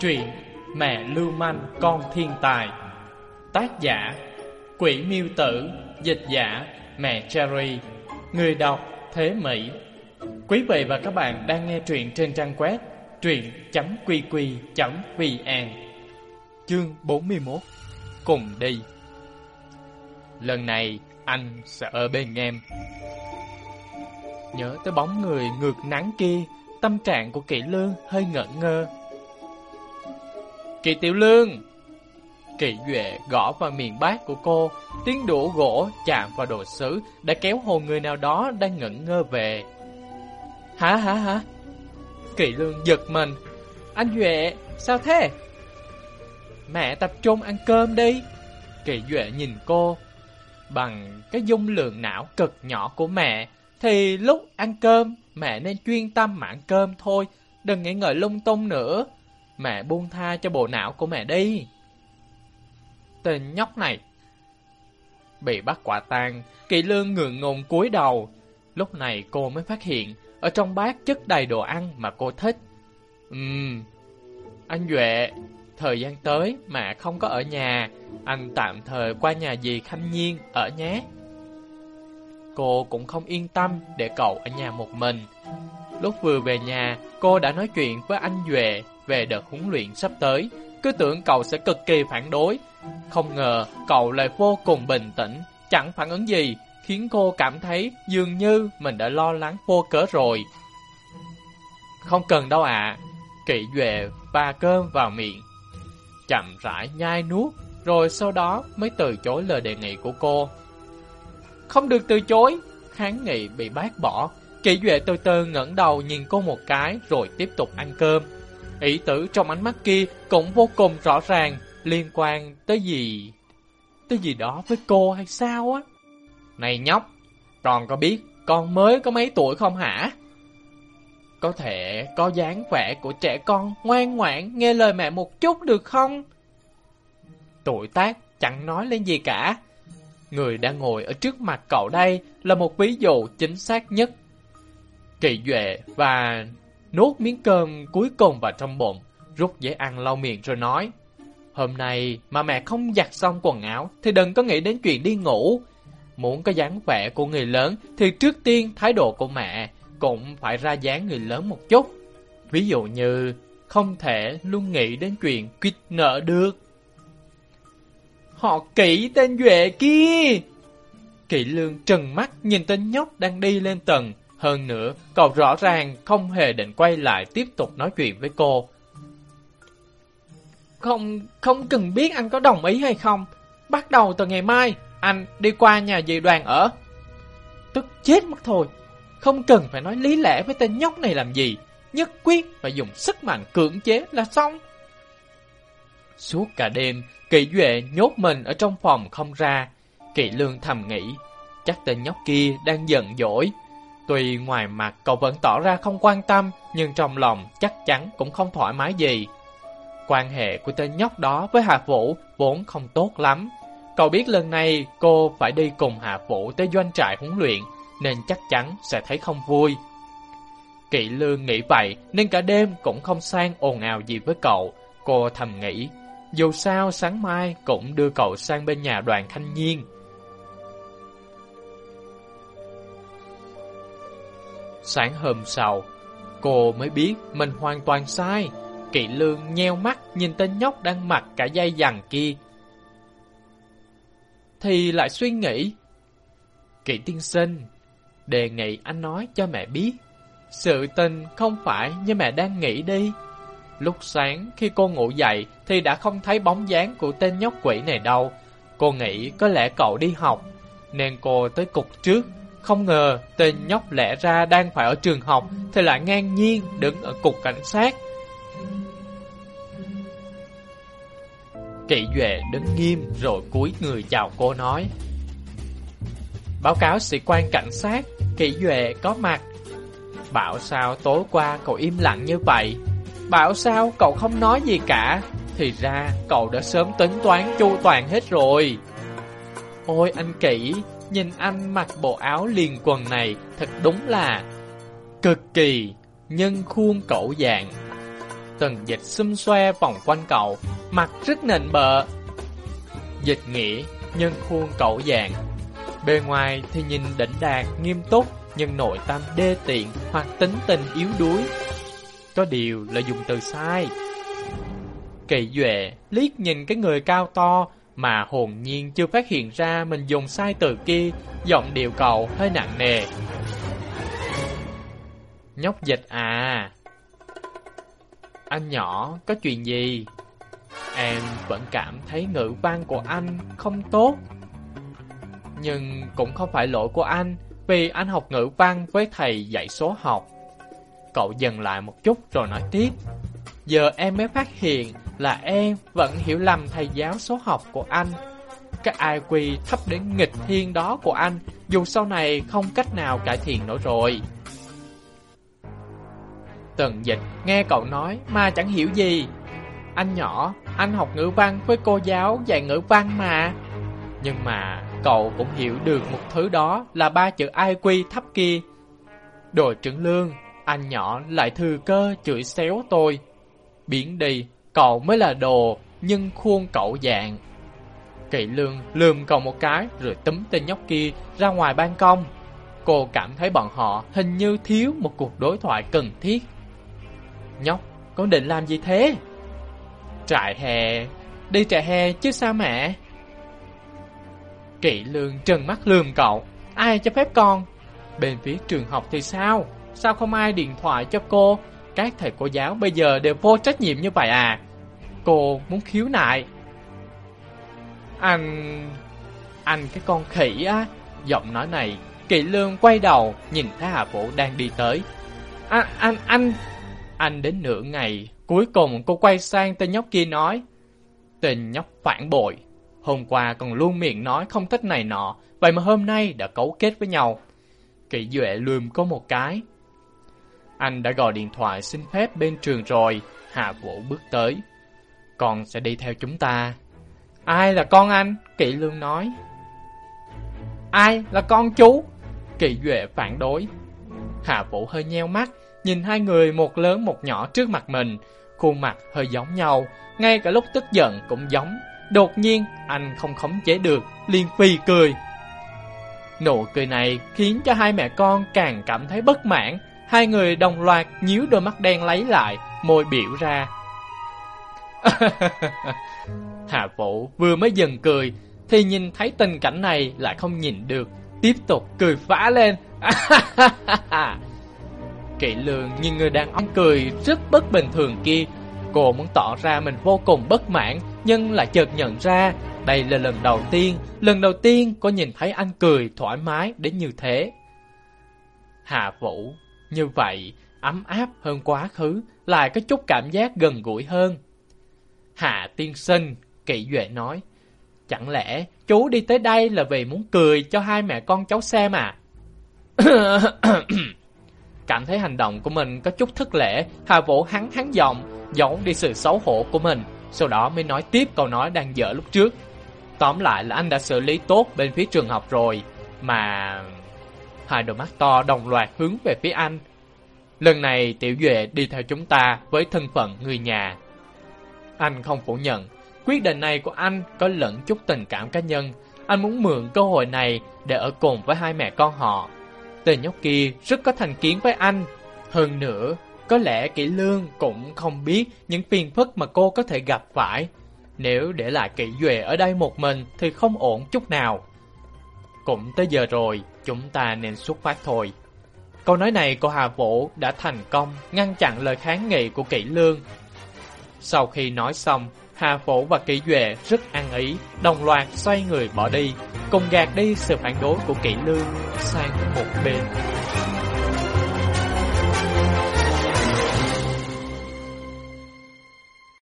Truyện Mẹ Lưu Manh, Con Thiên Tài. Tác giả, Quỷ Miêu Tử. Dịch giả, Mẹ Cherry. Người đọc, Thế Mỹ. Quý vị và các bạn đang nghe truyện trên trang web truyện.qq.vn Chương 41 Cùng đi. Lần này, anh sẽ ở bên em. Nhớ tới bóng người ngược nắng kia Tâm trạng của Kỵ Lương hơi ngẩn ngơ. Kỵ Tiểu Lương Kỵ Duệ gõ vào miền bát của cô, Tiếng đũa gỗ chạm vào đồ sứ Đã kéo hồn người nào đó đang ngẩn ngơ về. Hả hả hả? Kỵ Lương giật mình. Anh Duệ, sao thế? Mẹ tập trung ăn cơm đi. Kỵ Duệ nhìn cô Bằng cái dung lượng não cực nhỏ của mẹ. Thì lúc ăn cơm, Mẹ nên chuyên tâm mà ăn cơm thôi, Đừng nghĩ ngợi lung tung nữa. Mẹ buông tha cho bộ não của mẹ đi. Tên nhóc này Bị bắt quả tang Kỳ lương ngượng ngùng cúi đầu. Lúc này cô mới phát hiện, Ở trong bát chất đầy đồ ăn mà cô thích. Ừm, Anh Duệ, Thời gian tới mẹ không có ở nhà, Anh tạm thời qua nhà dì Khanh Nhiên ở nhé. Cô cũng không yên tâm để cậu ở nhà một mình. Lúc vừa về nhà Cô đã nói chuyện với anh Duệ Về đợt huấn luyện sắp tới. Cứ tưởng cậu sẽ cực kỳ phản đối. Không ngờ cậu lại vô cùng bình tĩnh. Chẳng phản ứng gì Khiến cô cảm thấy dường như Mình đã lo lắng vô cớ rồi. Không cần đâu ạ. À. Kỵ Duệ và cơm vào miệng chậm rãi nhai nuốt, rồi sau đó mới từ chối lời đề nghị của cô. Không được từ chối, kháng nghị bị bác bỏ. Kỷ Duệ từ từ ngẩng đầu nhìn cô một cái rồi tiếp tục ăn cơm. Ý tử trong ánh mắt kia cũng vô cùng rõ ràng, liên quan tới gì... Tới gì đó với cô hay sao á? Này nhóc, còn có biết con mới có mấy tuổi không hả? Có thể có dáng vẻ của trẻ con ngoan ngoãn nghe lời mẹ một chút được không? Tuổi tác chẳng nói lên gì cả. Người đang ngồi ở trước mặt cậu đây là một ví dụ chính xác nhất. Kỳ Duệ và nuốt miếng cơm cuối cùng vào trong bụng, rút giấy ăn lau miệng rồi nói. Hôm nay mà mẹ không giặt xong quần áo thì đừng có nghĩ đến chuyện đi ngủ. Muốn có dáng vẻ của người lớn thì trước tiên thái độ của mẹ cũng phải ra dáng người lớn một chút. Ví dụ như không thể luôn nghĩ đến chuyện quyết nợ được. Họ kỹ tên Duệ kia! Kỵ lương trừng mắt nhìn tên nhóc đang đi lên tầng. Hơn nữa, cậu rõ ràng không hề định quay lại tiếp tục nói chuyện với cô. Không, không cần biết anh có đồng ý hay không. Bắt đầu từ ngày mai, anh đi qua nhà dì đoàn ở. Tức chết mất thôi. Không cần phải nói lý lẽ với tên nhóc này làm gì. Nhất quyết phải dùng sức mạnh cưỡng chế là xong. Suốt cả đêm, Kỵ Duệ nhốt mình ở trong phòng không ra. Kỵ Lương thầm nghĩ, chắc tên nhóc kia đang giận dỗi. Tuy ngoài mặt cậu vẫn tỏ ra không quan tâm, nhưng trong lòng chắc chắn cũng không thoải mái gì. Quan hệ của tên nhóc đó với Hạ Vũ vốn không tốt lắm. Cậu biết lần này cô phải đi cùng Hạ Vũ tới doanh trại huấn luyện, nên chắc chắn sẽ thấy không vui. Kỵ Lương nghĩ vậy nên cả đêm cũng không sang ồn ào gì với cậu. Cô thầm nghĩ, dù sao sáng mai cũng đưa cậu sang bên nhà đoàn thanh nhiên. Sáng hôm sau, cô mới biết mình hoàn toàn sai. Kỵ Lương nheo mắt nhìn tên nhóc đang mặc cả dây dằn kia. Thì lại suy nghĩ. Kỵ tiên sinh, đề nghị anh nói cho mẹ biết. Sự tình không phải như mẹ đang nghĩ đi. Lúc sáng khi cô ngủ dậy thì đã không thấy bóng dáng của tên nhóc quỷ này đâu. Cô nghĩ có lẽ cậu đi học, nên cô tới cục trước. Không ngờ tên nhóc lẽ ra đang phải ở trường học thì lại ngang nhiên đứng ở cục cảnh sát. Kỵ Duệ đứng nghiêm rồi cúi người chào cô nói Báo cáo sĩ quan cảnh sát Kỵ Duệ có mặt Bảo sao tối qua cậu im lặng như vậy Bảo sao cậu không nói gì cả Thì ra cậu đã sớm tính toán chu toàn hết rồi Ôi anh kỹ, Nhìn anh mặc bộ áo liền quần này Thật đúng là Cực kỳ Nhân khuôn cậu dạng Tần dịch xum xoe vòng quanh cậu, mặt rất nịnh bợ. Dịch nghĩa, nhân khuôn cậu dạng. Bề ngoài thì nhìn đỉnh đạt, nghiêm túc, nhưng nội tâm đê tiện hoặc tính tình yếu đuối. Có điều là dùng từ sai. Kỳ Duệ liếc nhìn cái người cao to mà hồn nhiên chưa phát hiện ra mình dùng sai từ kia, giọng điệu cậu hơi nặng nề. Nhóc dịch à, anh nhỏ, có chuyện gì? Em vẫn cảm thấy ngữ văn của anh không tốt. Nhưng cũng không phải lỗi của anh, vì anh học ngữ văn với thầy dạy số học. Cậu dừng lại một chút rồi nói tiếp. Giờ em mới phát hiện là em vẫn hiểu lầm thầy giáo số học của anh. Cái ai thấp đến nghịch thiên đó của anh, dù sau này không cách nào cải thiện nổi rồi. Tần dịch nghe cậu nói mà chẳng hiểu gì. Anh nhỏ, anh học ngữ văn với cô giáo dạy ngữ văn mà. Nhưng mà cậu cũng hiểu được một thứ đó là ba chữ ai thấp kia. Đồ trưởng lương, anh nhỏ lại thừa cơ chửi xéo tôi. Biến đi, cậu mới là đồ, nhưng khuôn cậu dạng. Kỵ lương lườm cậu một cái rồi túm tên nhóc kia ra ngoài ban công. Cô cảm thấy bọn họ hình như thiếu một cuộc đối thoại cần thiết. Nhóc, con định làm gì thế? Trại hè, đi trại hè chứ sao mẹ? Kỵ lương trần mắt lườm cậu, ai cho phép con? Bên phía trường học thì sao? Sao không ai điện thoại cho cô? Các thầy cô giáo bây giờ đều vô trách nhiệm như vậy à? Cô muốn khiếu nại. Anh... Anh cái con khỉ á. Giọng nói này, Kỵ lương quay đầu, nhìn thấy Hà Vũ đang đi tới. À, anh, anh, anh đến nửa ngày, cuối cùng cô quay sang tên nhóc kia nói. Tên nhóc phản bội. Hôm qua còn luôn miệng nói không thích này nọ, vậy mà hôm nay đã cấu kết với nhau. kỵ Duệ lườm có một cái. Anh đã gọi điện thoại xin phép bên trường rồi, Hà Vũ bước tới. Con sẽ đi theo chúng ta. Ai là con anh? kỵ Lương nói. Ai là con chú? kỵ Duệ phản đối. Hà Vũ hơi nheo mắt, Nhìn hai người một lớn một nhỏ trước mặt mình, khuôn mặt hơi giống nhau, ngay cả lúc tức giận cũng giống. Đột nhiên, anh không khống chế được, liền phi cười. Nụ cười này khiến cho hai mẹ con càng cảm thấy bất mãn. Hai người đồng loạt nhíu đôi mắt đen lấy lại, môi biểu ra. Hà Vũ vừa mới dừng cười, thì nhìn thấy tình cảnh này lại không nhìn được, tiếp tục cười phá lên. Kỵ lương nhìn người đàn ông cười rất bất bình thường kia. Cô muốn tỏ ra mình vô cùng bất mãn, nhưng lại chợt nhận ra đây là lần đầu tiên, lần đầu tiên cô nhìn thấy anh cười thoải mái đến như thế. Hà Vũ, như vậy, ấm áp hơn quá khứ, lại có chút cảm giác gần gũi hơn. Hạ tiên sinh, kỵ duệ nói, chẳng lẽ chú đi tới đây là vì muốn cười cho hai mẹ con cháu xem à? Cảm thấy hành động của mình có chút thất lễ, Hà Vũ hắn hắn giọng, giấu đi sự xấu hổ của mình, sau đó mới nói tiếp câu nói đang dở lúc trước. Tóm lại là anh đã xử lý tốt bên phía trường học rồi, mà... Hai đôi mắt to đồng loạt hướng về phía anh. Lần này Tiểu Duệ đi theo chúng ta với thân phận người nhà. Anh không phủ nhận, quyết định này của anh có lẫn chút tình cảm cá nhân. Anh muốn mượn cơ hội này để ở cùng với hai mẹ con họ. Tên nhóc kia rất có thành kiến với anh. Hơn nữa, có lẽ Kỷ Lương cũng không biết những phiền phức mà cô có thể gặp phải. Nếu để lại Kỷ Duệ ở đây một mình thì không ổn chút nào. Cũng tới giờ rồi, chúng ta nên xuất phát thôi. Câu nói này của Hà Vũ đã thành công ngăn chặn lời kháng nghị của Kỷ Lương. Sau khi nói xong, Hà Vũ và Kỷ Duệ rất ăn ý, đồng loạt xoay người bỏ đi, cùng gạt đi sự phản đối của Kỷ Lương sang một bên.